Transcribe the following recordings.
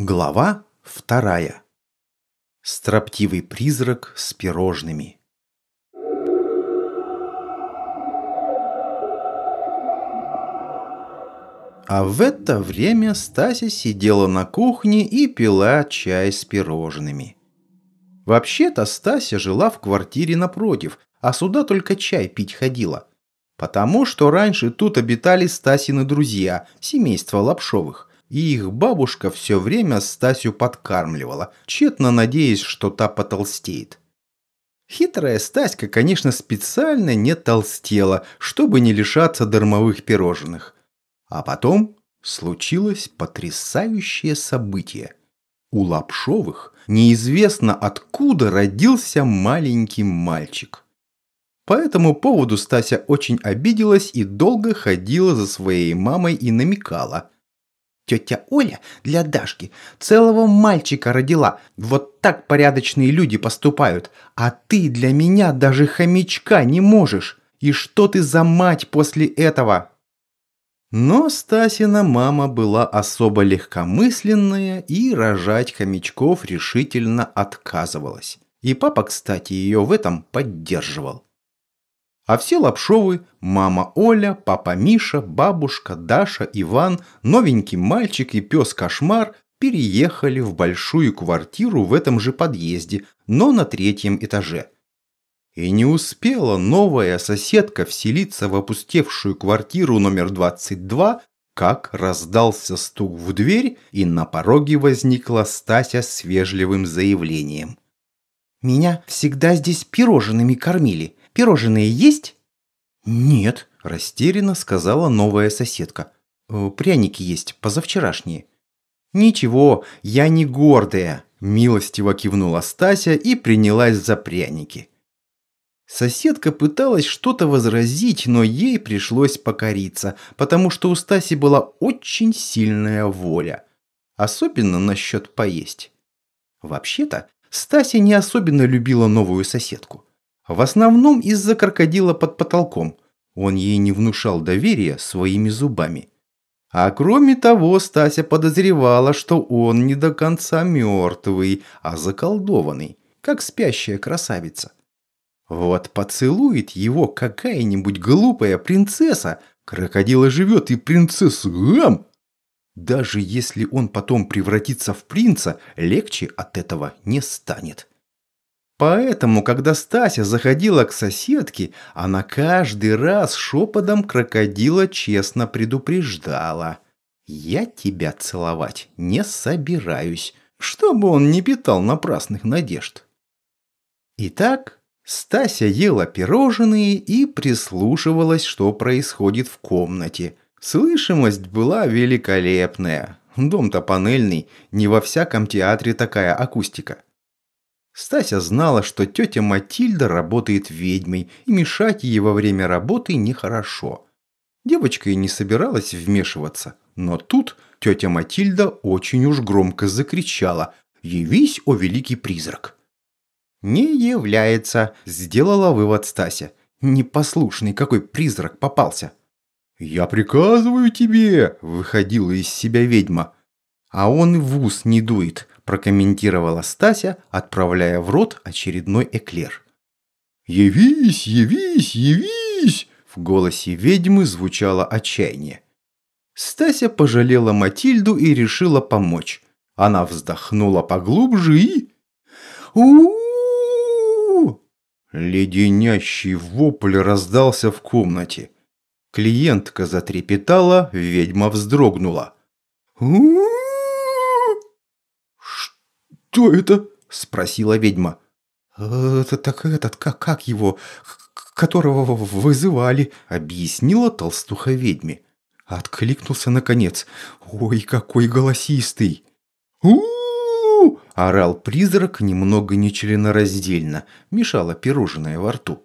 Глава вторая. Строптивый призрак с пирожными. А в это время Стася сидела на кухне и пила чай с пирожными. Вообще-то Стася жила в квартире напротив, а сюда только чай пить ходила. Потому что раньше тут обитали Стасины друзья, семейство Лапшовых и их бабушка все время Стасю подкармливала, тщетно надеясь, что та потолстеет. Хитрая Стаська, конечно, специально не толстела, чтобы не лишаться дармовых пирожных. А потом случилось потрясающее событие. У Лапшовых неизвестно откуда родился маленький мальчик. По этому поводу Стася очень обиделась и долго ходила за своей мамой и намекала – Тетя Оля для Дашки целого мальчика родила. Вот так порядочные люди поступают. А ты для меня даже хомячка не можешь. И что ты за мать после этого?» Но Стасина мама была особо легкомысленная и рожать хомячков решительно отказывалась. И папа, кстати, ее в этом поддерживал. А все Лапшовы, мама Оля, папа Миша, бабушка Даша, Иван, новенький мальчик и пес Кошмар переехали в большую квартиру в этом же подъезде, но на третьем этаже. И не успела новая соседка вселиться в опустевшую квартиру номер 22, как раздался стук в дверь, и на пороге возникла Стася с вежливым заявлением. «Меня всегда здесь пирожными кормили. Пирожные есть?» «Нет», – растерянно сказала новая соседка. «Э, «Пряники есть, позавчерашние». «Ничего, я не гордая», – милостиво кивнула Стася и принялась за пряники. Соседка пыталась что-то возразить, но ей пришлось покориться, потому что у Стаси была очень сильная воля. Особенно насчет поесть. Вообще-то, Стася не особенно любила новую соседку. В основном из-за крокодила под потолком. Он ей не внушал доверия своими зубами. А кроме того, Стася подозревала, что он не до конца мертвый, а заколдованный, как спящая красавица. Вот поцелует его какая-нибудь глупая принцесса, крокодила живет и принцесса гам! Даже если он потом превратится в принца, легче от этого не станет. Поэтому, когда Стася заходила к соседке, она каждый раз шепотом крокодила честно предупреждала. «Я тебя целовать не собираюсь, чтобы он не питал напрасных надежд». Итак, Стася ела пирожные и прислушивалась, что происходит в комнате. Слышимость была великолепная. Дом-то панельный, не во всяком театре такая акустика. Стася знала, что тетя Матильда работает ведьмой, и мешать ей во время работы нехорошо. Девочка и не собиралась вмешиваться, но тут тетя Матильда очень уж громко закричала «Явись, о великий призрак!» «Не является», – сделала вывод Стася. «Непослушный какой призрак попался!» «Я приказываю тебе!» – выходила из себя ведьма. «А он в ус не дует», прокомментировала Стася, отправляя в рот очередной эклер. «Явись, явись, явись!» В голосе ведьмы звучало отчаяние. Стася пожалела Матильду и решила помочь. Она вздохнула поглубже и... у Леденящий вопль раздался в комнате. Клиентка затрепетала, ведьма вздрогнула. у «Что это?» – спросила ведьма. «Это так этот, как, как его, которого вызывали», – объяснила толстуха ведьме. Откликнулся наконец. «Ой, какой голосистый!» у орал призрак немного нечленораздельно, мешало пирожное во рту.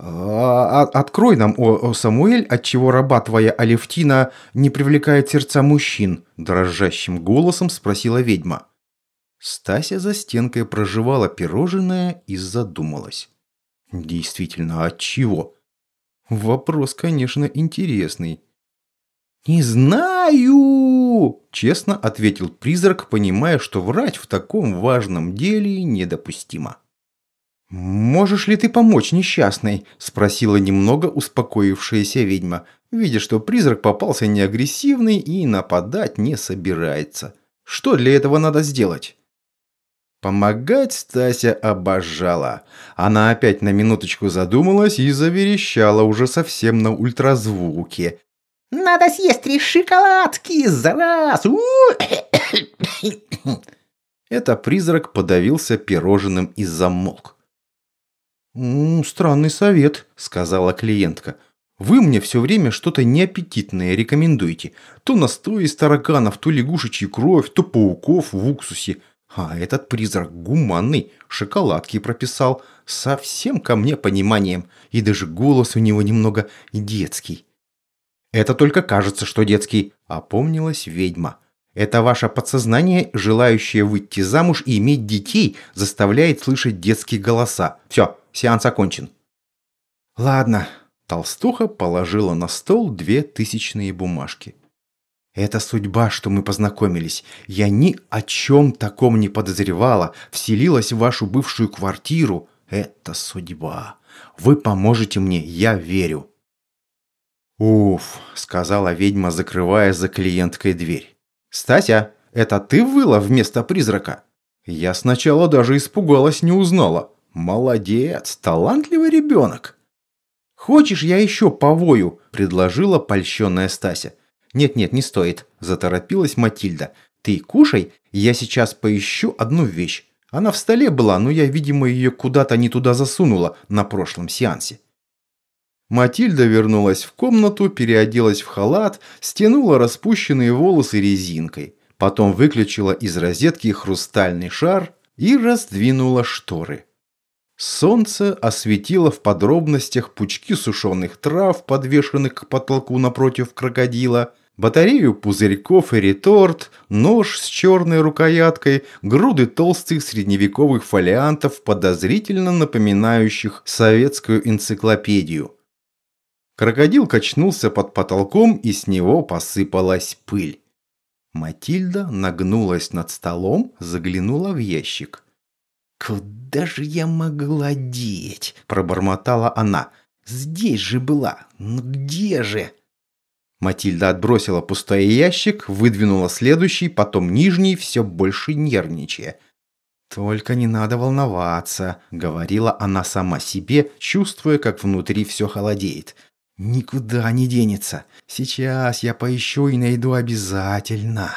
«А, а, «Открой нам, о, о Самуэль, отчего раба твоя Алевтина не привлекает сердца мужчин?» – дрожащим голосом спросила ведьма. Стася за стенкой проживала пирожное и задумалась. Действительно, от чего? Вопрос, конечно, интересный. «Не знаю!» – честно ответил призрак, понимая, что врать в таком важном деле недопустимо. «Можешь ли ты помочь несчастной?» – спросила немного успокоившаяся ведьма, видя, что призрак попался не агрессивный и нападать не собирается. «Что для этого надо сделать?» Помогать Стася обожала. Она опять на минуточку задумалась и заверещала уже совсем на ультразвуке. «Надо съесть три шоколадки за раз!» Это призрак подавился пирожным и замолк. «Странный совет», — сказала клиентка. «Вы мне все время что-то неаппетитное рекомендуете. То настой из тараканов, то лягушечью кровь, то пауков в уксусе. А этот призрак гуманный, шоколадки прописал, совсем ко мне пониманием, и даже голос у него немного детский. «Это только кажется, что детский», — опомнилась ведьма. «Это ваше подсознание, желающее выйти замуж и иметь детей, заставляет слышать детские голоса. Все, сеанс окончен». «Ладно», — толстуха положила на стол две тысячные бумажки. Это судьба, что мы познакомились. Я ни о чем таком не подозревала. Вселилась в вашу бывшую квартиру. Это судьба. Вы поможете мне, я верю. «Уф», — сказала ведьма, закрывая за клиенткой дверь. «Стася, это ты выла вместо призрака?» Я сначала даже испугалась, не узнала. «Молодец, талантливый ребенок!» «Хочешь, я еще повою?» – предложила польщенная Стася. «Нет-нет, не стоит», – заторопилась Матильда. «Ты кушай, я сейчас поищу одну вещь. Она в столе была, но я, видимо, ее куда-то не туда засунула на прошлом сеансе». Матильда вернулась в комнату, переоделась в халат, стянула распущенные волосы резинкой. Потом выключила из розетки хрустальный шар и раздвинула шторы. Солнце осветило в подробностях пучки сушеных трав, подвешенных к потолку напротив крокодила, батарею пузырьков и реторт, нож с черной рукояткой, груды толстых средневековых фолиантов, подозрительно напоминающих советскую энциклопедию. Крокодил качнулся под потолком, и с него посыпалась пыль. Матильда нагнулась над столом, заглянула в ящик – «Куда же я могла деть?» – пробормотала она. «Здесь же была. Ну где же?» Матильда отбросила пустой ящик, выдвинула следующий, потом нижний, все больше нервничая. «Только не надо волноваться», — говорила она сама себе, чувствуя, как внутри все холодеет. «Никуда не денется. Сейчас я поищу и найду обязательно».